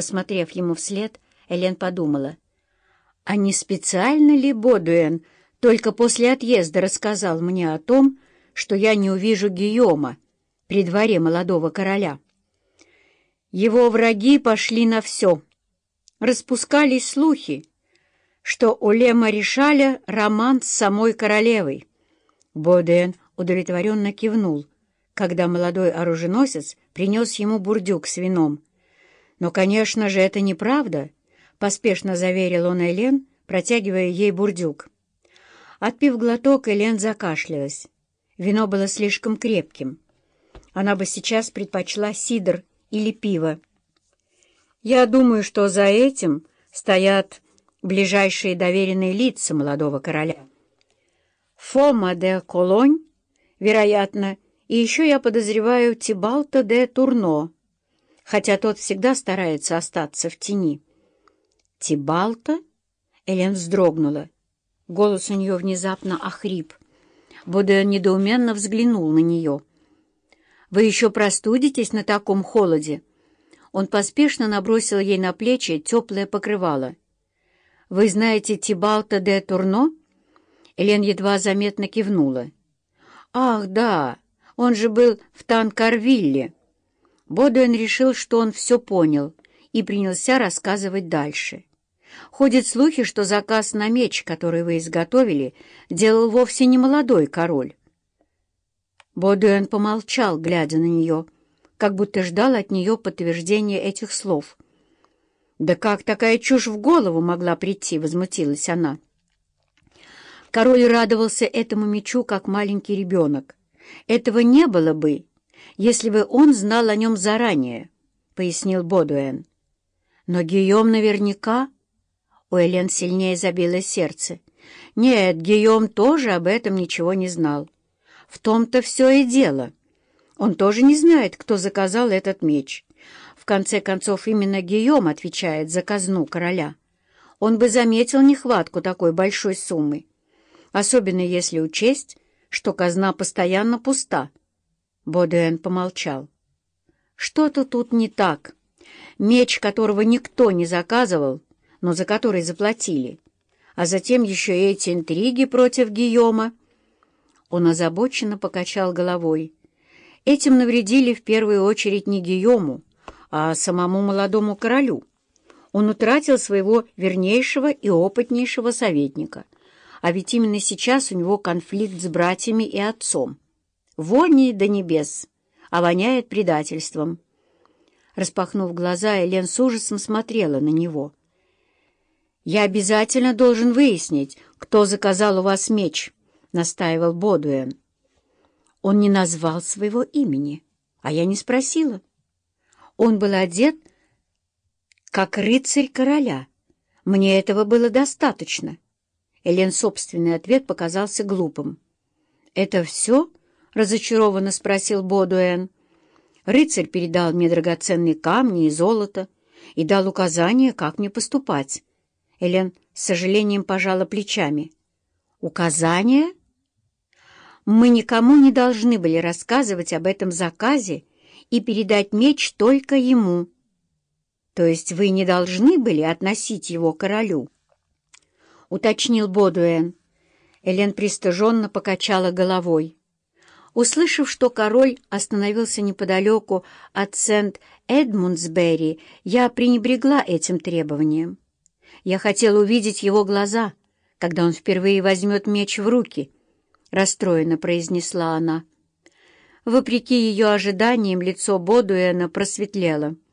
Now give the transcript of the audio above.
Посмотрев ему вслед, Элен подумала, а не специально ли Бодуэн только после отъезда рассказал мне о том, что я не увижу Гийома при дворе молодого короля? Его враги пошли на все. Распускались слухи, что у Лема Ришаля роман с самой королевой. Боден удовлетворенно кивнул, когда молодой оруженосец принес ему бурдюк с вином. «Но, конечно же, это неправда», — поспешно заверил он Элен, протягивая ей бурдюк. Отпив глоток, Элен закашлялась. Вино было слишком крепким. Она бы сейчас предпочла сидр или пиво. «Я думаю, что за этим стоят ближайшие доверенные лица молодого короля. Фома де Колонь, вероятно, и еще я подозреваю Тибалта де Турно, хотя тот всегда старается остаться в тени. «Тибалта?» — Элен вздрогнула. Голос у нее внезапно охрип. Боден недоуменно взглянул на нее. «Вы еще простудитесь на таком холоде?» Он поспешно набросил ей на плечи теплое покрывало. «Вы знаете Тибалта де Турно?» Элен едва заметно кивнула. «Ах, да, он же был в Танкарвилле». Бодуэн решил, что он все понял, и принялся рассказывать дальше. Ходят слухи, что заказ на меч, который вы изготовили, делал вовсе не молодой король. Бодуэн помолчал, глядя на нее, как будто ждал от нее подтверждения этих слов — «Да как такая чушь в голову могла прийти?» — возмутилась она. Король радовался этому мечу, как маленький ребенок. «Этого не было бы, если бы он знал о нем заранее», — пояснил Бодуэн. «Но Гийом наверняка...» У Элен сильнее забилось сердце. «Нет, Гийом тоже об этом ничего не знал. В том-то все и дело. Он тоже не знает, кто заказал этот меч». В конце концов, именно Гийом отвечает за казну короля. Он бы заметил нехватку такой большой суммы, особенно если учесть, что казна постоянно пуста. Бодуэн помолчал. Что-то тут не так. Меч, которого никто не заказывал, но за который заплатили. А затем еще эти интриги против Гийома. Он озабоченно покачал головой. Этим навредили в первую очередь не Гийому, а самому молодому королю. Он утратил своего вернейшего и опытнейшего советника. А ведь именно сейчас у него конфликт с братьями и отцом. Вони до небес, а воняет предательством. Распахнув глаза, Элен с ужасом смотрела на него. «Я обязательно должен выяснить, кто заказал у вас меч», — настаивал Бодуэн. Он не назвал своего имени, а я не спросила. Он был одет, как рыцарь короля. Мне этого было достаточно. Элен собственный ответ показался глупым. «Это все?» — разочарованно спросил Бодуэн. «Рыцарь передал мне драгоценные камни и золото и дал указание, как мне поступать». Элен с сожалением пожала плечами. «Указание?» «Мы никому не должны были рассказывать об этом заказе и передать меч только ему. То есть вы не должны были относить его королю? — уточнил Бодуэн. Элен пристыженно покачала головой. Услышав, что король остановился неподалеку от Сент-Эдмундсбери, я пренебрегла этим требованием. Я хотела увидеть его глаза, когда он впервые возьмет меч в руки, — расстроенно произнесла она. Вопреки ее ожиданиям, лицо Бодуэна просветлело —